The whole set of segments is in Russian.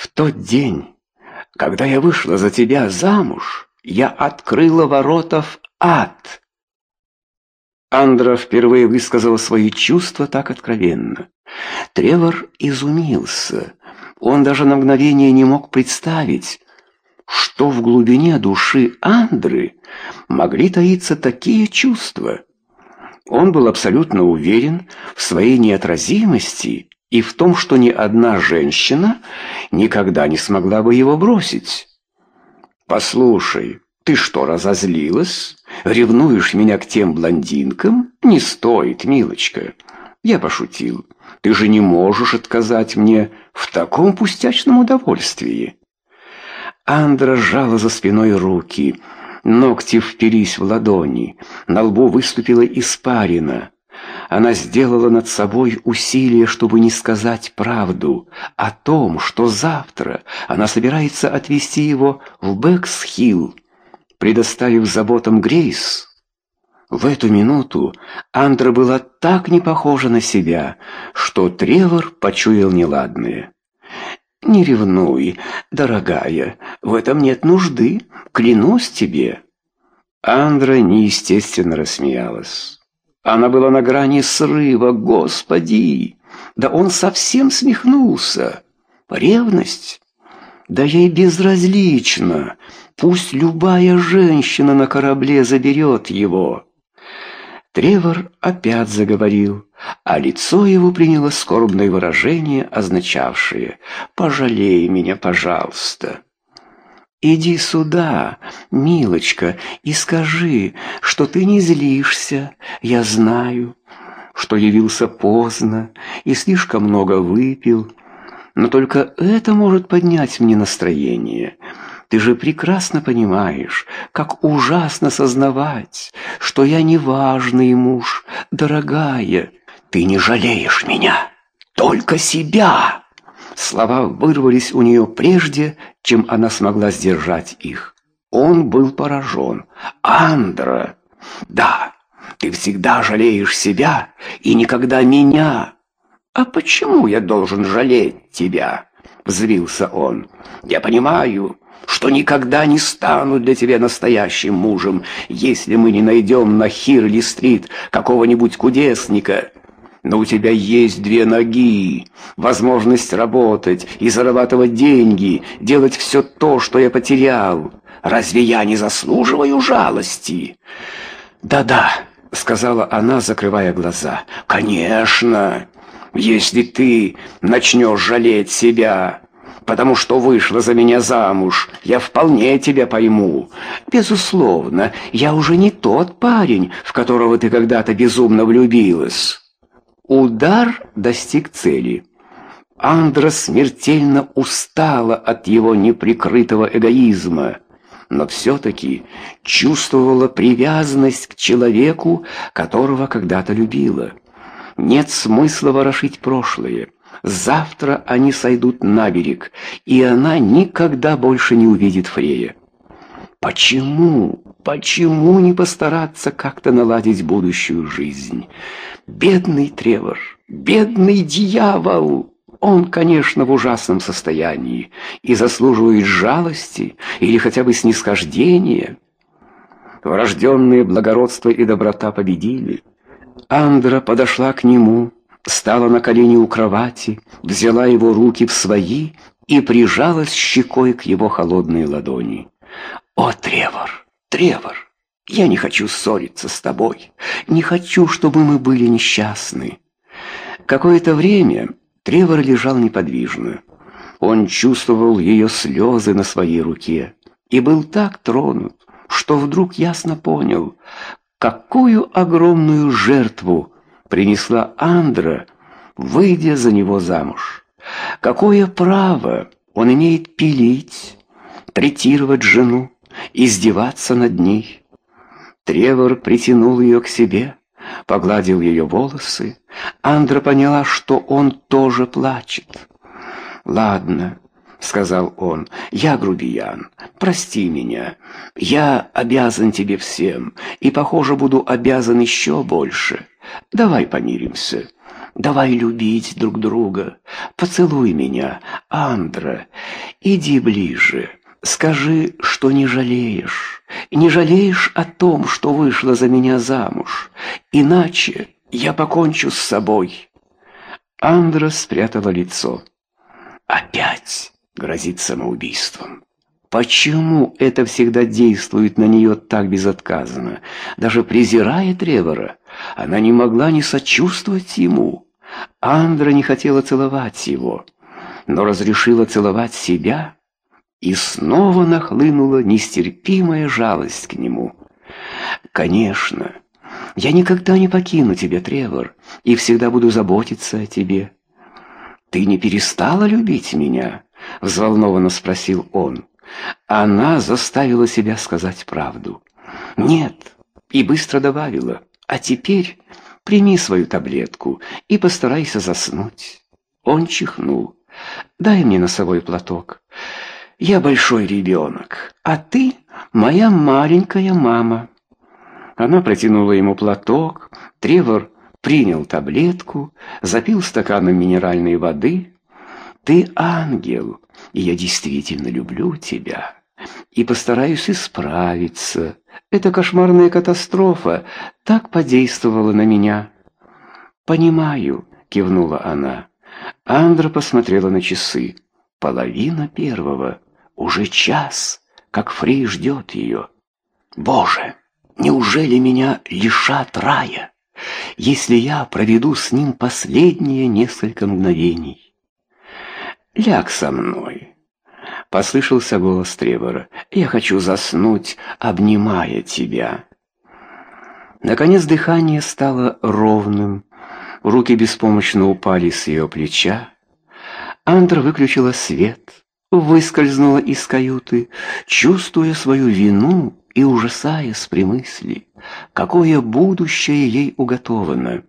В тот день, когда я вышла за тебя замуж, я открыла ворота в ад. Андра впервые высказала свои чувства так откровенно. Тревор изумился. Он даже на мгновение не мог представить, что в глубине души Андры могли таиться такие чувства. Он был абсолютно уверен в своей неотразимости и в том, что ни одна женщина никогда не смогла бы его бросить. «Послушай, ты что, разозлилась? Ревнуешь меня к тем блондинкам? Не стоит, милочка». Я пошутил. «Ты же не можешь отказать мне в таком пустячном удовольствии». Андра сжала за спиной руки. Ногти впились в ладони. На лбу выступила испарина. Она сделала над собой усилие, чтобы не сказать правду о том, что завтра она собирается отвезти его в Бексхилл, предоставив заботам Грейс. В эту минуту Андра была так не похожа на себя, что Тревор почуял неладное. «Не ревнуй, дорогая, в этом нет нужды, клянусь тебе». Андра неестественно рассмеялась. Она была на грани срыва, господи! Да он совсем смехнулся. Ревность? Да ей безразлично. Пусть любая женщина на корабле заберет его. Тревор опять заговорил, а лицо его приняло скорбное выражение, означавшее «пожалей меня, пожалуйста». «Иди сюда, милочка, и скажи, что ты не злишься. Я знаю, что явился поздно и слишком много выпил, но только это может поднять мне настроение. Ты же прекрасно понимаешь, как ужасно сознавать, что я неважный муж, дорогая. Ты не жалеешь меня, только себя». Слова вырвались у нее прежде, чем она смогла сдержать их. Он был поражен. «Андра! Да, ты всегда жалеешь себя и никогда меня!» «А почему я должен жалеть тебя?» — взвился он. «Я понимаю, что никогда не стану для тебя настоящим мужем, если мы не найдем на Хирли-стрит какого-нибудь кудесника, но у тебя есть две ноги, возможность работать и зарабатывать деньги, делать все то, что я потерял. Разве я не заслуживаю жалости? Да-да, сказала она, закрывая глаза. Конечно, если ты начнешь жалеть себя, потому что вышла за меня замуж, я вполне тебя пойму. Безусловно, я уже не тот парень, в которого ты когда-то безумно влюбилась. Удар достиг цели. Андра смертельно устала от его неприкрытого эгоизма, но все-таки чувствовала привязанность к человеку, которого когда-то любила. Нет смысла ворошить прошлое. Завтра они сойдут на берег, и она никогда больше не увидит Фрея. Почему? Почему не постараться как-то наладить будущую жизнь? Бедный Тревор, бедный дьявол! Он, конечно, в ужасном состоянии и заслуживает жалости или хотя бы снисхождения. Врожденные благородство и доброта победили. Андра подошла к нему, стала на колени у кровати, взяла его руки в свои и прижалась щекой к его холодной ладони. «О, Тревор, Тревор, я не хочу ссориться с тобой, не хочу, чтобы мы были несчастны». Какое-то время Тревор лежал неподвижно. Он чувствовал ее слезы на своей руке и был так тронут, что вдруг ясно понял, какую огромную жертву принесла Андра, выйдя за него замуж. Какое право он имеет пилить, третировать жену, издеваться над ней. Тревор притянул ее к себе, погладил ее волосы. Андра поняла, что он тоже плачет. «Ладно», — сказал он, — «я грубиян, прости меня. Я обязан тебе всем, и, похоже, буду обязан еще больше. Давай помиримся. Давай любить друг друга. Поцелуй меня, Андра. Иди ближе. Скажи, что не жалеешь. Не жалеешь о том, что вышла за меня замуж. Иначе я покончу с собой. Андра спрятала лицо. Опять грозит самоубийством. Почему это всегда действует на нее так безотказно? Даже презирая Тревора, она не могла не сочувствовать ему. Андра не хотела целовать его, но разрешила целовать себя, и снова нахлынула нестерпимая жалость к нему. «Конечно, я никогда не покину тебя, Тревор, и всегда буду заботиться о тебе». «Ты не перестала любить меня?» — взволнованно спросил он. Она заставила себя сказать правду. «Нет», и быстро добавила, «А теперь прими свою таблетку и постарайся заснуть». Он чихнул. «Дай мне носовой платок. Я большой ребенок, а ты моя маленькая мама». Она протянула ему платок, Тревор принял таблетку, запил стаканом минеральной воды. «Ты ангел, и я действительно люблю тебя, и постараюсь исправиться. Эта кошмарная катастрофа так подействовала на меня». «Понимаю», — кивнула она. Андра посмотрела на часы. «Половина первого. Уже час, как Фрей ждет ее. Боже!» Неужели меня лишат рая, если я проведу с ним последние несколько мгновений? Ляг со мной. Послышался голос Тревора. Я хочу заснуть, обнимая тебя. Наконец дыхание стало ровным. Руки беспомощно упали с ее плеча. Андра выключила свет, выскользнула из каюты, чувствуя свою вину и ужасаясь при мысли, какое будущее ей уготовано.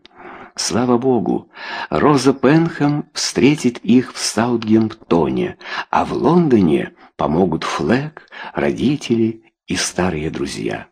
Слава богу, Роза Пенхэм встретит их в Саутгемптоне, а в Лондоне помогут Флэг, родители и старые друзья.